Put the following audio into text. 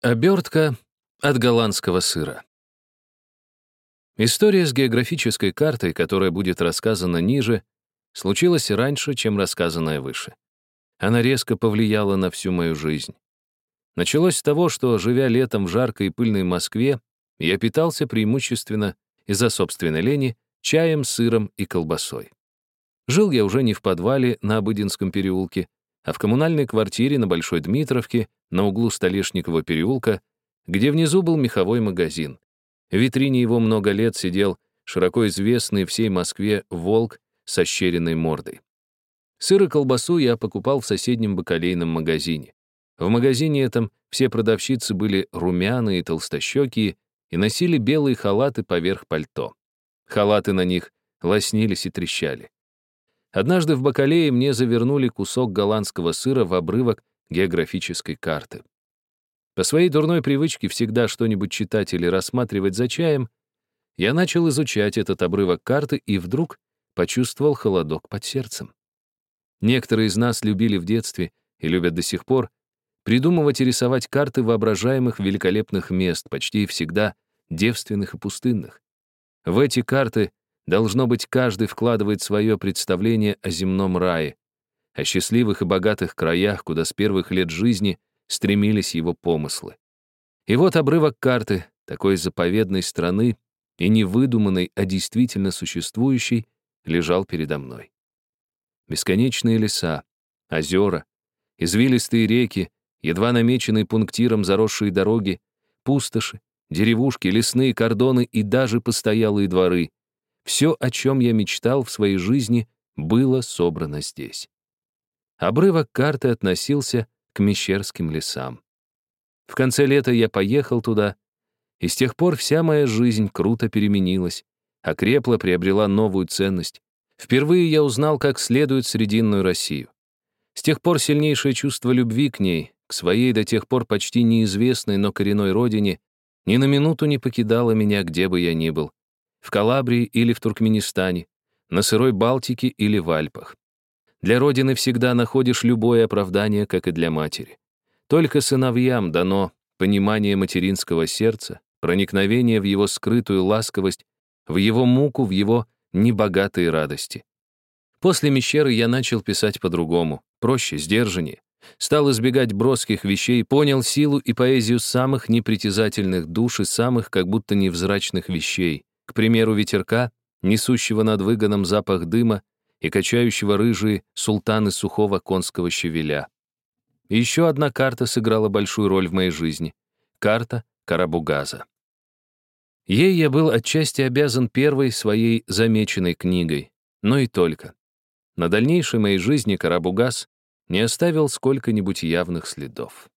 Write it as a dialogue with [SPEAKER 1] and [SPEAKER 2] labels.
[SPEAKER 1] Обертка от голландского сыра. История с географической картой, которая будет рассказана ниже, случилась раньше, чем рассказанная выше. Она резко повлияла на всю мою жизнь. Началось с того, что, живя летом в жаркой и пыльной Москве, я питался преимущественно из-за собственной лени чаем, сыром и колбасой. Жил я уже не в подвале на Обыденском переулке, а в коммунальной квартире на Большой Дмитровке, на углу Столешникового переулка, где внизу был меховой магазин. В витрине его много лет сидел широко известный всей Москве волк со щеренной мордой. Сыр и колбасу я покупал в соседнем бакалейном магазине. В магазине этом все продавщицы были румяные, толстощекие и носили белые халаты поверх пальто. Халаты на них лоснились и трещали. Однажды в Бакалее мне завернули кусок голландского сыра в обрывок географической карты. По своей дурной привычке всегда что-нибудь читать или рассматривать за чаем, я начал изучать этот обрывок карты и вдруг почувствовал холодок под сердцем. Некоторые из нас любили в детстве и любят до сих пор придумывать и рисовать карты воображаемых великолепных мест, почти всегда девственных и пустынных. В эти карты Должно быть, каждый вкладывает свое представление о земном рае, о счастливых и богатых краях, куда с первых лет жизни стремились его помыслы. И вот обрывок карты такой заповедной страны и не выдуманной, а действительно существующей, лежал передо мной. Бесконечные леса, озера, извилистые реки, едва намеченные пунктиром заросшие дороги, пустоши, деревушки, лесные кордоны и даже постоялые дворы, все, о чем я мечтал в своей жизни, было собрано здесь. Обрывок карты относился к Мещерским лесам. В конце лета я поехал туда, и с тех пор вся моя жизнь круто переменилась, окрепла, приобрела новую ценность. Впервые я узнал, как следует Срединную Россию. С тех пор сильнейшее чувство любви к ней, к своей до тех пор почти неизвестной, но коренной родине, ни на минуту не покидало меня, где бы я ни был в Калабрии или в Туркменистане, на сырой Балтике или в Альпах. Для Родины всегда находишь любое оправдание, как и для матери. Только сыновьям дано понимание материнского сердца, проникновение в его скрытую ласковость, в его муку, в его небогатые радости. После Мещеры я начал писать по-другому, проще, сдержаннее. Стал избегать броских вещей, понял силу и поэзию самых непритязательных душ и самых как будто невзрачных вещей. К примеру, ветерка, несущего над выгоном запах дыма и качающего рыжие султаны сухого конского щавеля. Еще одна карта сыграла большую роль в моей жизни. Карта Карабугаза. Ей я был отчасти обязан первой своей замеченной книгой, но и только. На дальнейшей моей жизни Карабугаз не оставил сколько-нибудь явных следов.